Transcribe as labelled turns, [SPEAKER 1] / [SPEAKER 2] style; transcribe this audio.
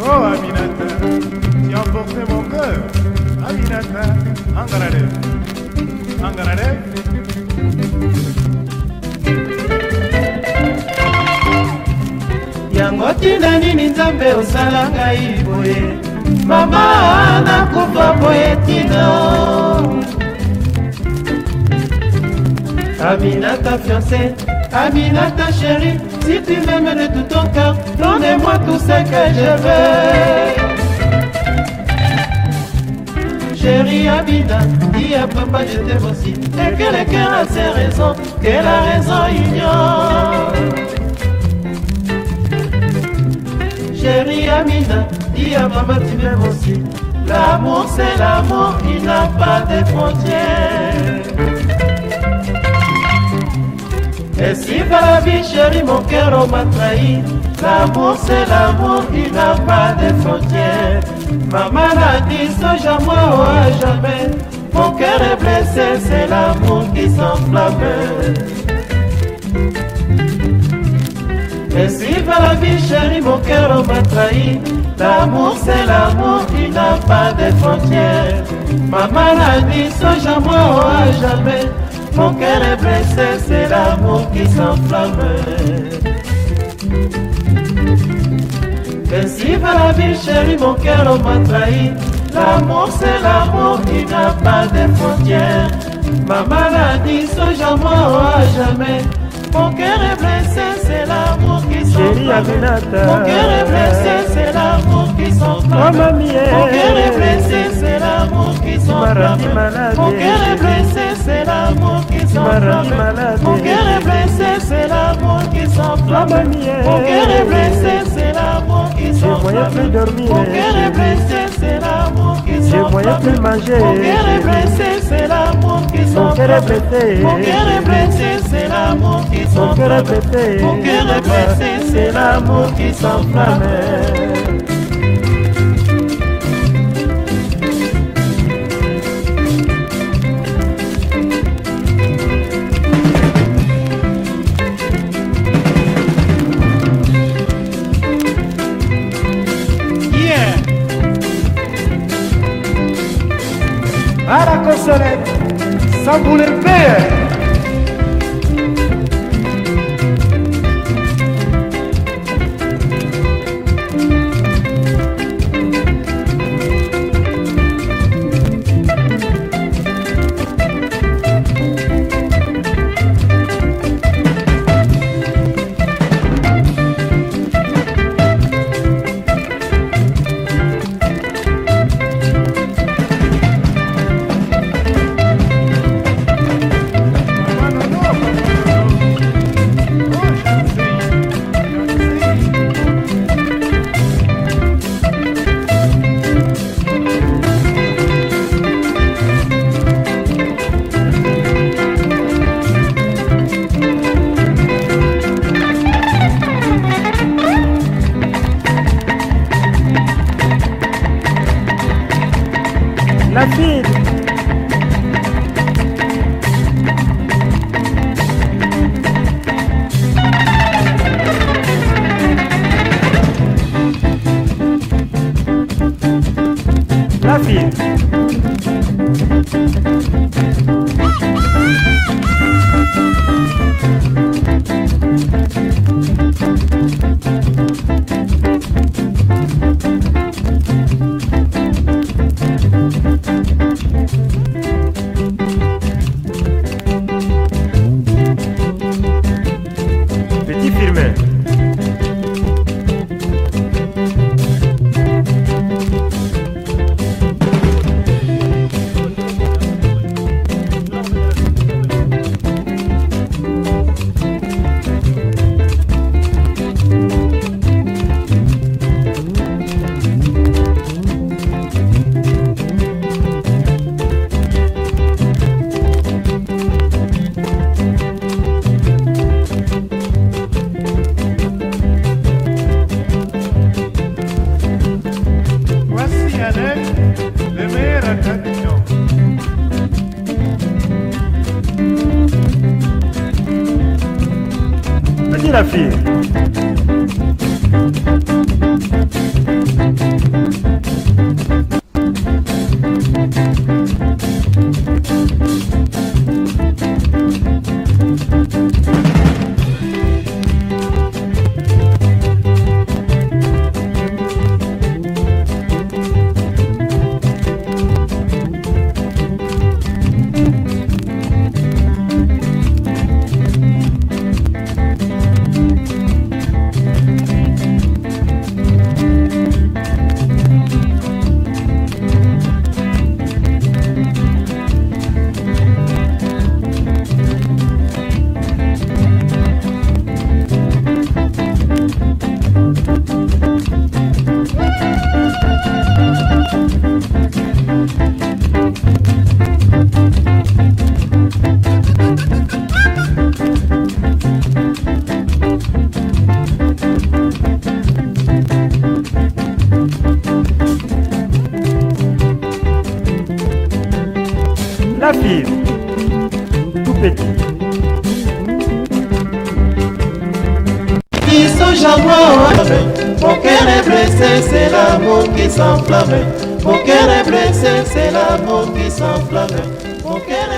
[SPEAKER 1] Oh Aminata, tu as emporté mon cœur. Aminata, Angarade. Angarade.
[SPEAKER 2] yango ntina nini nzambe osala ngai boye mama nakufa boye tina Aminata fiancée, Aminata chérie, si tu m'aimes de tout ton cœur, donne-moi tout ce que je veux. Chérie Amina, dis à papa je t'aime aussi, et que le cœur a ses raisons, que la raison ignore. Chérie Amina, dis à papa tu m'aimes aussi, l'amour c'est l'amour, il n'a pas de frontières. Et si par la vie chérie mon cœur m'a trahi. L'amour c'est l'amour, il n'a pas de frontières. Maman l'a dit, ce jamais ou à jamais. Mon cœur est blessé, c'est l'amour qui s'enflamme. Et si par la vie chérie mon cœur m'a trahi. L'amour c'est l'amour, il n'a pas de frontières. Maman l'a dit, ce jamais ou à jamais mon cœur est blessé, c'est l'amour qui s'enflamme. Et si par la vie chérie, mon cœur m'a trahi, l'amour c'est l'amour, il n'a pas de frontières. Maman l'a dit, ce jamais à jamais. Mon cœur est blessé, c'est l'amour qui s'enflamme. Mon cœur est blessé, c'est l'amour qui s'enflamme. Mon cœur est blessé, c'est l'amour qui s'enflamme. Mon cœur est blessé, Mon cœur est blessé, c'est l'amour qui s'enflamme. Mon cœur est blessé, c'est l'amour qui s'enflamme. Mon cœur est blessé, c'est l'amour qui s'enflamme. Mon cœur est blessé, c'est l'amour qui s'enflamme. Mon cœur est blessé, c'est l'amour qui s'enflamme. Mon cœur est blessé, c'est l'amour qui s'enflamme.
[SPEAKER 1] Maracosoré, Sambulé Pé. Brasil. Brasil. nada. La. La fille, tout petit.
[SPEAKER 2] Biso jamour, mon cœur est blessé, c'est l'amour qui s'enflamme. Mon cœur est blessé, c'est l'amour qui s'enflamme. Mon cœur est